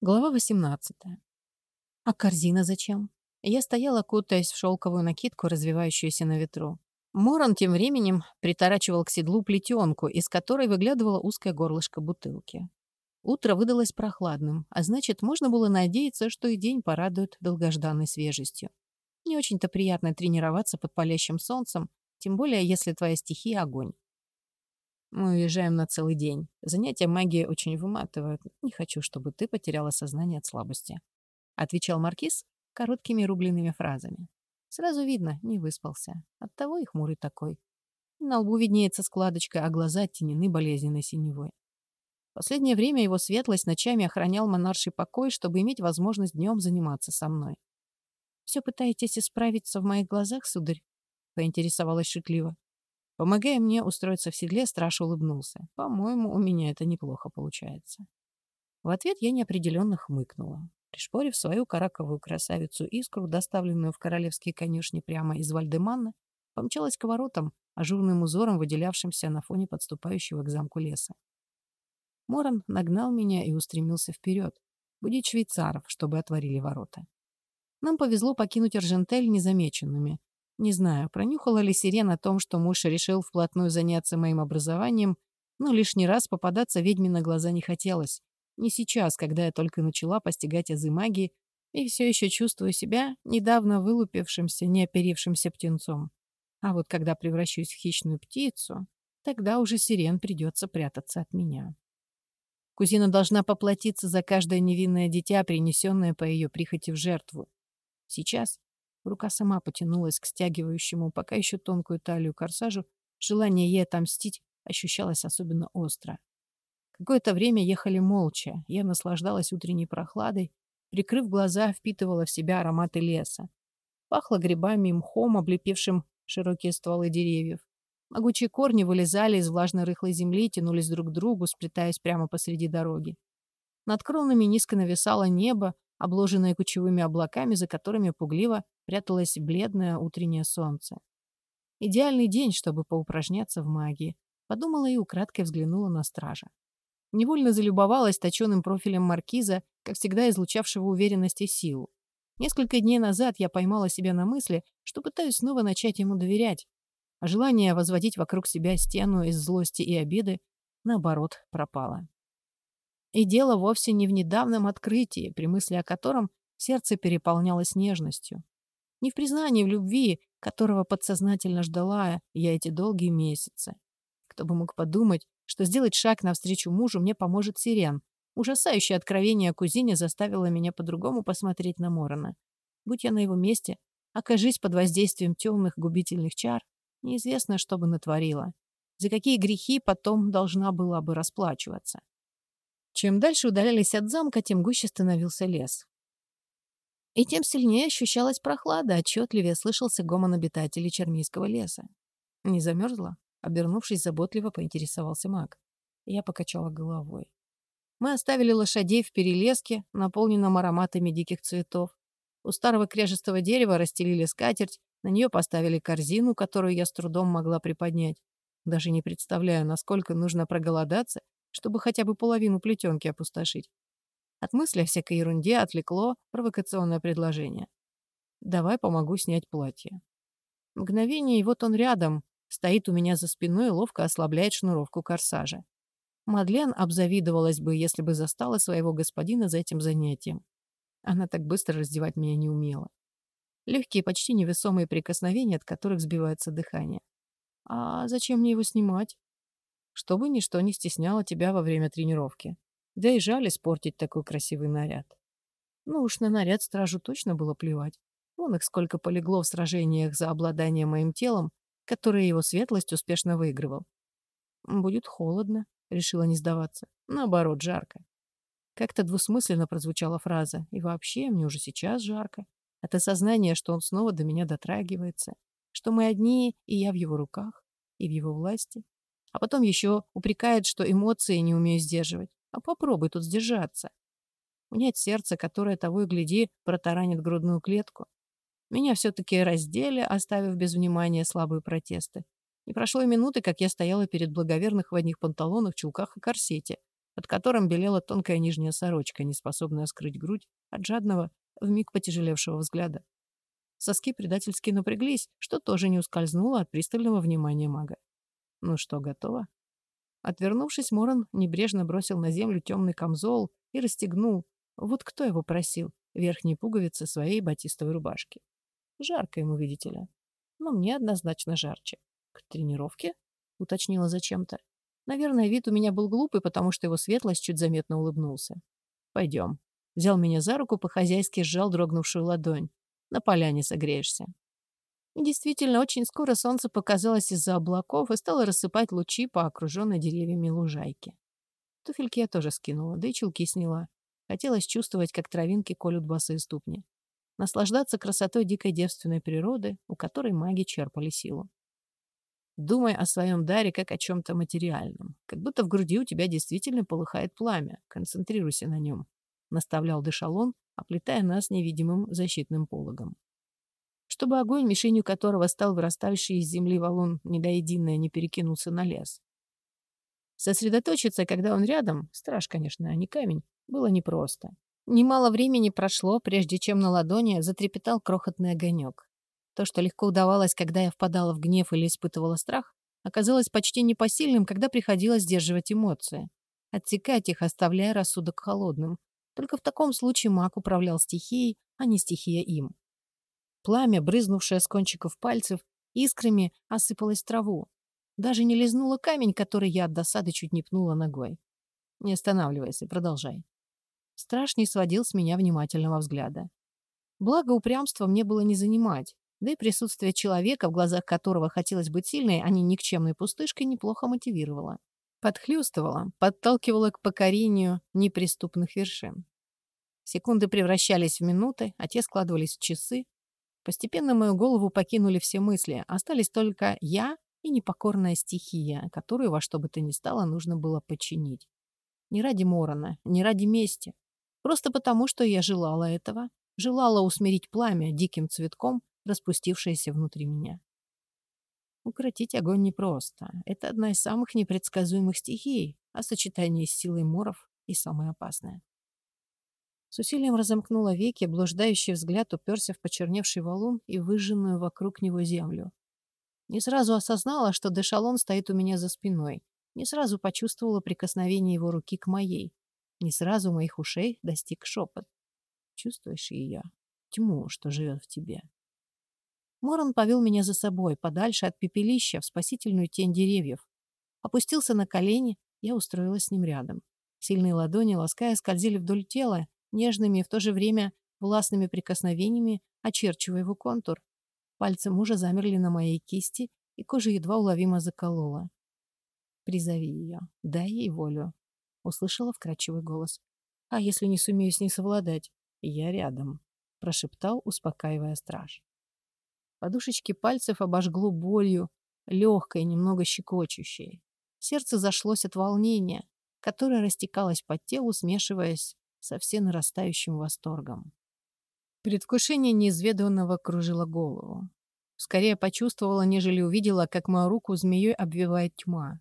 Глава 18. А корзина зачем? Я стояла, кутаясь в шелковую накидку, развивающуюся на ветру. Моран тем временем приторачивал к седлу плетенку, из которой выглядывало узкое горлышко бутылки. Утро выдалось прохладным, а значит, можно было надеяться, что и день порадует долгожданной свежестью. Не очень-то приятно тренироваться под палящим солнцем, тем более, если твоя стихия — огонь. Мы уезжаем на целый день. Занятия магией очень выматывают. Не хочу, чтобы ты потеряла сознание от слабости. Отвечал Маркиз короткими рубленными фразами. Сразу видно, не выспался. Оттого и хмурый такой. На лбу виднеется складочка, а глаза оттенены болезненной синевой. Последнее время его светлость ночами охранял монарший покой, чтобы иметь возможность днем заниматься со мной. «Все пытаетесь исправиться в моих глазах, сударь?» — поинтересовалась шутливо. Помогая мне устроиться в седле, страж улыбнулся. По-моему, у меня это неплохо получается. В ответ я неопределенно хмыкнула. Пришпорив свою караковую красавицу Искру, доставленную в королевские конюшни прямо из Вальдеманна, помчалась к воротам, ажурным узором, выделявшимся на фоне подступающего к замку леса. Моран нагнал меня и устремился вперед, будить швейцаров, чтобы отворили ворота. Нам повезло покинуть Аржентель незамеченными, не знаю, пронюхала ли Сирена о том, что муж решил вплотную заняться моим образованием, но лишний раз попадаться ведьме на глаза не хотелось. Не сейчас, когда я только начала постигать азы магии и все еще чувствую себя недавно вылупившимся, неоперившимся птенцом. А вот когда превращусь в хищную птицу, тогда уже Сирен придется прятаться от меня. Кузина должна поплатиться за каждое невинное дитя, принесенное по ее прихоти в жертву. Сейчас Рука сама потянулась к стягивающему пока еще тонкую талию корсажу. Желание ей отомстить ощущалось особенно остро. Какое-то время ехали молча. Я наслаждалась утренней прохладой, прикрыв глаза, впитывала в себя ароматы леса. Пахло грибами и мхом, облепившим широкие стволы деревьев. Могучие корни вылезали из влажной рыхлой земли, тянулись друг к другу, сплетаясь прямо посреди дороги. Над кронами низко нависало небо, обложенное кучевыми облаками, за которыми пугливо пряталось бледное утреннее солнце. Идеальный день, чтобы поупражняться в магии, подумала и украдкой взглянула на стража. Невольно залюбовалась точеным профилем маркиза, как всегда излучавшего уверенность и силу. Несколько дней назад я поймала себя на мысли, что пытаюсь снова начать ему доверять, а желание возводить вокруг себя стену из злости и обиды, наоборот, пропало. И дело вовсе не в недавнем открытии, при мысли о котором сердце переполнялось нежностью. Не в признании в любви, которого подсознательно ждала я эти долгие месяцы. Кто бы мог подумать, что сделать шаг навстречу мужу мне поможет Сирен. Ужасающее откровение о кузине заставило меня по-другому посмотреть на Морона. Будь я на его месте, окажись под воздействием темных губительных чар, неизвестно, что бы натворила. За какие грехи потом должна была бы расплачиваться. Чем дальше удалялись от замка, тем гуще становился лес. И тем сильнее ощущалась прохлада, отчетливее слышался гомон обитателей Чермийского леса. Не замерзла? Обернувшись, заботливо поинтересовался маг. Я покачала головой. Мы оставили лошадей в перелеске, наполненном ароматами диких цветов. У старого кряжестого дерева расстелили скатерть, на нее поставили корзину, которую я с трудом могла приподнять. Даже не представляю, насколько нужно проголодаться, чтобы хотя бы половину плетенки опустошить. От мысли о всякой ерунде отвлекло провокационное предложение. «Давай помогу снять платье». Мгновение, и вот он рядом, стоит у меня за спиной и ловко ослабляет шнуровку корсажа. Мадлен обзавидовалась бы, если бы застала своего господина за этим занятием. Она так быстро раздевать меня не умела. Легкие, почти невесомые прикосновения, от которых сбивается дыхание. А зачем мне его снимать? Чтобы ничто не стесняло тебя во время тренировки. Да и жаль испортить такой красивый наряд. Ну уж на наряд стражу точно было плевать. Вон их сколько полегло в сражениях за обладание моим телом, которые его светлость успешно выигрывал. «Будет холодно», — решила не сдаваться. Наоборот, жарко. Как-то двусмысленно прозвучала фраза. И вообще, мне уже сейчас жарко. От осознания, что он снова до меня дотрагивается. Что мы одни, и я в его руках, и в его власти. А потом еще упрекает, что эмоции не умею сдерживать. А попробуй тут сдержаться. Унять сердце, которое того и гляди, протаранит грудную клетку. Меня все-таки раздели, оставив без внимания слабые протесты. Не прошло и минуты, как я стояла перед благоверных в одних панталонах, чулках и корсете, под которым белела тонкая нижняя сорочка, не способная скрыть грудь от жадного, вмиг потяжелевшего взгляда. Соски предательски напряглись, что тоже не ускользнуло от пристального внимания мага. «Ну что, готово?» Отвернувшись, Моран небрежно бросил на землю темный камзол и расстегнул. Вот кто его просил? Верхние пуговицы своей батистовой рубашки. Жарко ему, видите ли. Но мне однозначно жарче. К тренировке? Уточнила зачем-то. Наверное, вид у меня был глупый, потому что его светлость чуть заметно улыбнулся. Пойдем. Взял меня за руку, по-хозяйски сжал дрогнувшую ладонь. На поляне согреешься. И действительно, очень скоро солнце показалось из-за облаков и стало рассыпать лучи по окруженной деревьями лужайке. Туфельки я тоже скинула, да и чулки сняла. Хотелось чувствовать, как травинки колют босые ступни. Наслаждаться красотой дикой девственной природы, у которой маги черпали силу. Думай о своем даре как о чем-то материальном. Как будто в груди у тебя действительно полыхает пламя. Концентрируйся на нем. Наставлял Дешалон, оплетая нас невидимым защитным пологом чтобы огонь, мишенью которого стал вырастающий из земли валун недоединое, не перекинулся на лес. Сосредоточиться, когда он рядом, страж, конечно, а не камень, было непросто. Немало времени прошло, прежде чем на ладони затрепетал крохотный огонек. То, что легко удавалось, когда я впадала в гнев или испытывала страх, оказалось почти непосильным, когда приходилось сдерживать эмоции. Отсекать их, оставляя рассудок холодным. Только в таком случае маг управлял стихией, а не стихия им. Пламя, брызнувшее с кончиков пальцев, искрами осыпалось траву. Даже не лизнуло камень, который я от досады чуть не пнула ногой. Не останавливайся, продолжай. Страж не сводил с меня внимательного взгляда. Благо, упрямство мне было не занимать, да и присутствие человека, в глазах которого хотелось быть сильной, а не никчемной пустышкой, неплохо мотивировало. Подхлёстывало, подталкивало к покорению неприступных вершин. Секунды превращались в минуты, а те складывались в часы, Постепенно мою голову покинули все мысли. Остались только я и непокорная стихия, которую во что бы то ни стало нужно было подчинить. Не ради Морона, не ради мести. Просто потому, что я желала этого. Желала усмирить пламя диким цветком, распустившееся внутри меня. Укротить огонь непросто. Это одна из самых непредсказуемых стихий, а сочетание с силой моров и самое опасное. С усилием разомкнула веки, блуждающий взгляд уперся в почерневший валун и выжженную вокруг него землю. Не сразу осознала, что Дешалон стоит у меня за спиной. Не сразу почувствовала прикосновение его руки к моей. Не сразу моих ушей достиг шепот. Чувствуешь ее? Тьму, что живет в тебе. Моран повел меня за собой, подальше от пепелища, в спасительную тень деревьев. Опустился на колени, я устроилась с ним рядом. Сильные ладони, лаская, скользили вдоль тела, нежными и в то же время властными прикосновениями очерчивая его контур. Пальцы мужа замерли на моей кисти, и кожа едва уловимо заколола. «Призови ее, дай ей волю», — услышала вкрадчивый голос. «А если не сумею с ней совладать? Я рядом», — прошептал, успокаивая страж. Подушечки пальцев обожгло болью, легкой, немного щекочущей. Сердце зашлось от волнения, которое растекалось по телу, смешиваясь со все нарастающим восторгом. Предвкушение неизведанного кружило голову. Скорее почувствовала, нежели увидела, как мою руку змеей обвивает тьма.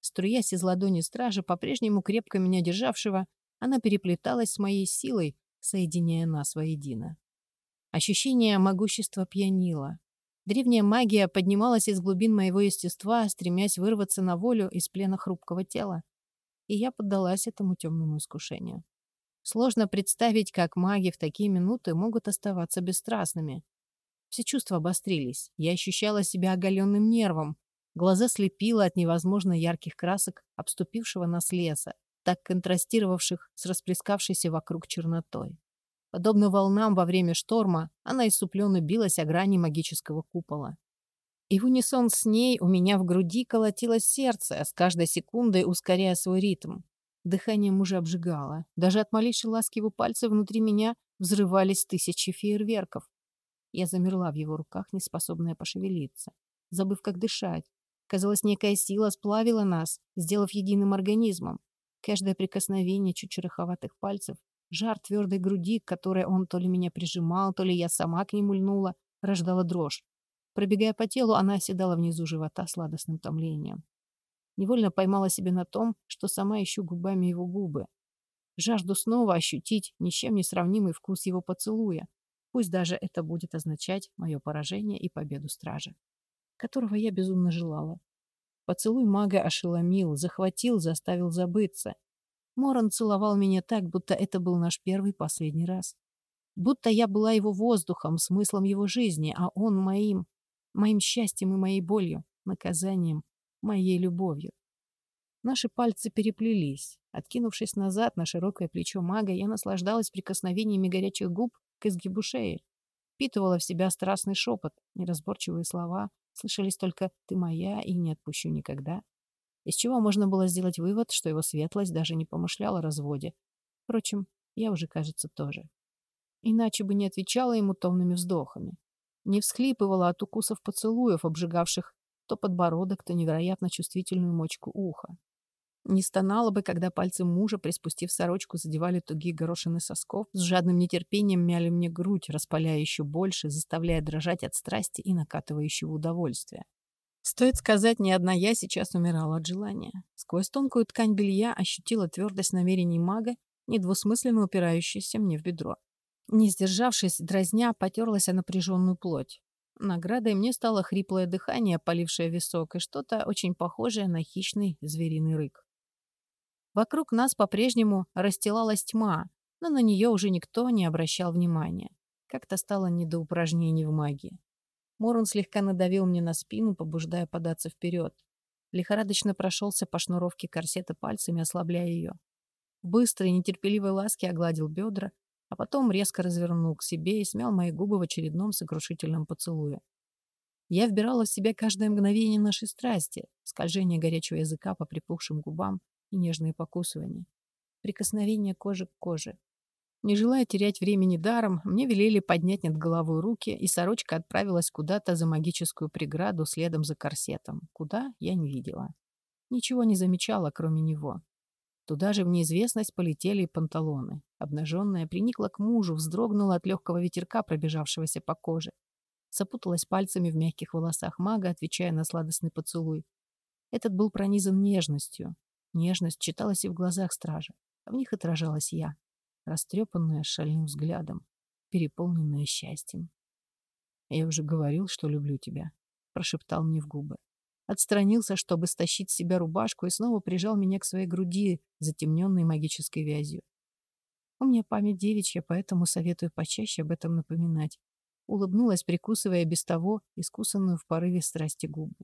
Струясь из ладони стража, по-прежнему крепко меня державшего, она переплеталась с моей силой, соединяя нас воедино. Ощущение могущества пьянило. Древняя магия поднималась из глубин моего естества, стремясь вырваться на волю из плена хрупкого тела. И я поддалась этому темному искушению. Сложно представить, как маги в такие минуты могут оставаться бесстрастными. Все чувства обострились. Я ощущала себя оголенным нервом. Глаза слепило от невозможно ярких красок, обступившего нас леса, так контрастировавших с расплескавшейся вокруг чернотой. Подобно волнам во время шторма, она исупленно билась о грани магического купола. И в унисон с ней у меня в груди колотилось сердце, с каждой секундой ускоряя свой ритм. Дыхание мужа обжигало. Даже от малейшей ласки его пальца внутри меня взрывались тысячи фейерверков. Я замерла в его руках, неспособная пошевелиться, забыв, как дышать. Казалось, некая сила сплавила нас, сделав единым организмом. Каждое прикосновение чуть шероховатых пальцев, жар твердой груди, к которой он то ли меня прижимал, то ли я сама к нему льнула, рождала дрожь. Пробегая по телу, она оседала внизу живота сладостным томлением. Невольно поймала себя на том, что сама ищу губами его губы. Жажду снова ощутить ни с чем не сравнимый вкус его поцелуя. Пусть даже это будет означать мое поражение и победу стража, которого я безумно желала. Поцелуй мага ошеломил, захватил, заставил забыться. Моран целовал меня так, будто это был наш первый и последний раз. Будто я была его воздухом, смыслом его жизни, а он моим, моим счастьем и моей болью, наказанием, моей любовью. Наши пальцы переплелись. Откинувшись назад на широкое плечо мага, я наслаждалась прикосновениями горячих губ к изгибу шеи. Впитывала в себя страстный шепот, неразборчивые слова. Слышались только «ты моя» и «не отпущу никогда». Из чего можно было сделать вывод, что его светлость даже не помышляла о разводе. Впрочем, я уже, кажется, тоже. Иначе бы не отвечала ему томными вздохами. Не всхлипывала от укусов поцелуев, обжигавших то подбородок, то невероятно чувствительную мочку уха. Не стонала бы, когда пальцы мужа, приспустив сорочку, задевали тугие горошины сосков, с жадным нетерпением мяли мне грудь, распаляя еще больше, заставляя дрожать от страсти и накатывающего удовольствия. Стоит сказать, ни одна я сейчас умирала от желания. Сквозь тонкую ткань белья ощутила твердость намерений мага, недвусмысленно упирающуюся мне в бедро. Не сдержавшись, дразня, потерлась о напряженную плоть. Наградой мне стало хриплое дыхание, полившее висок, и что-то очень похожее на хищный звериный рык. Вокруг нас по-прежнему расстилалась тьма, но на нее уже никто не обращал внимания. Как-то стало не до упражнений в магии. Морун слегка надавил мне на спину, побуждая податься вперед. Лихорадочно прошелся по шнуровке корсета пальцами, ослабляя ее. Быстрой, нетерпеливой ласке огладил бедра, а потом резко развернул к себе и смял мои губы в очередном сокрушительном поцелуе. Я вбирала в себя каждое мгновение нашей страсти, скольжение горячего языка по припухшим губам и нежные покусывания, прикосновение кожи к коже. Не желая терять времени даром, мне велели поднять над головой руки, и сорочка отправилась куда-то за магическую преграду следом за корсетом. Куда, я не видела. Ничего не замечала, кроме него. Туда же в неизвестность полетели и панталоны. Обнаженная приникла к мужу, вздрогнула от легкого ветерка, пробежавшегося по коже. Запуталась пальцами в мягких волосах мага, отвечая на сладостный поцелуй. Этот был пронизан нежностью. Нежность читалась и в глазах стража. В них отражалась я, растрепанная шальным взглядом, переполненная счастьем. «Я уже говорил, что люблю тебя», — прошептал мне в губы. Отстранился, чтобы стащить с себя рубашку, и снова прижал меня к своей груди, затемненной магической вязью. У меня память девичья, поэтому советую почаще об этом напоминать. Улыбнулась, прикусывая без того искусанную в порыве страсти губу.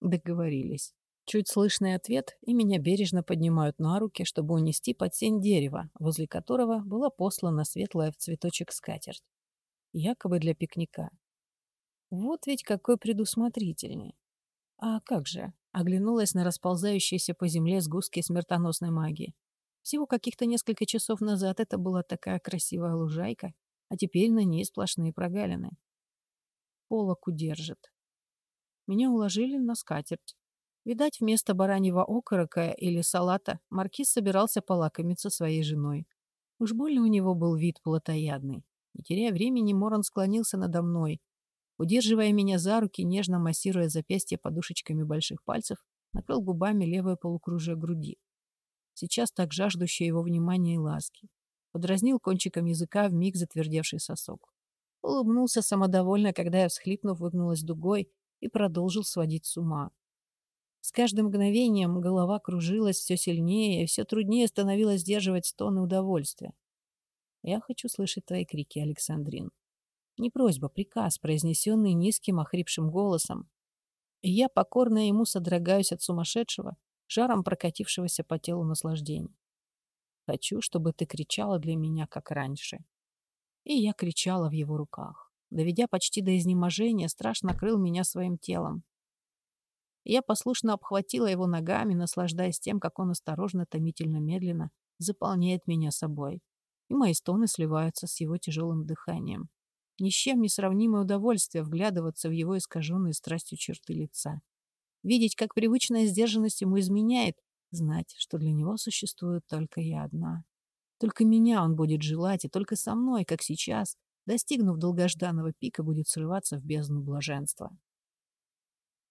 Договорились. Чуть слышный ответ, и меня бережно поднимают на руки, чтобы унести под сень дерева, возле которого была послана светлая в цветочек скатерть. Якобы для пикника. Вот ведь какой предусмотрительный. А как же? Оглянулась на расползающиеся по земле сгустки смертоносной магии. Всего каких-то несколько часов назад это была такая красивая лужайка, а теперь на ней сплошные прогалины. Полок удержит. Меня уложили на скатерть. Видать, вместо бараньего окорока или салата маркиз собирался полакомиться своей женой. Уж больно у него был вид плотоядный. Не теряя времени, Моран склонился надо мной, Удерживая меня за руки, нежно массируя запястье подушечками больших пальцев, накрыл губами левое полукружие груди. Сейчас так жаждущее его внимания и ласки. Подразнил кончиком языка в миг затвердевший сосок. Улыбнулся самодовольно, когда я, всхлипнув, выгнулась дугой и продолжил сводить с ума. С каждым мгновением голова кружилась все сильнее, и все труднее становилось сдерживать стоны удовольствия. «Я хочу слышать твои крики, Александрин», не просьба, приказ, произнесенный низким, охрипшим голосом. И я, покорная ему, содрогаюсь от сумасшедшего, жаром прокатившегося по телу наслаждения. Хочу, чтобы ты кричала для меня, как раньше. И я кричала в его руках. Доведя почти до изнеможения, страж накрыл меня своим телом. Я послушно обхватила его ногами, наслаждаясь тем, как он осторожно, томительно, медленно заполняет меня собой. И мои стоны сливаются с его тяжелым дыханием. Ни с чем не сравнимое удовольствие вглядываться в его искаженные страстью черты лица. Видеть, как привычная сдержанность ему изменяет, знать, что для него существует только я одна. Только меня он будет желать, и только со мной, как сейчас, достигнув долгожданного пика, будет срываться в бездну блаженства.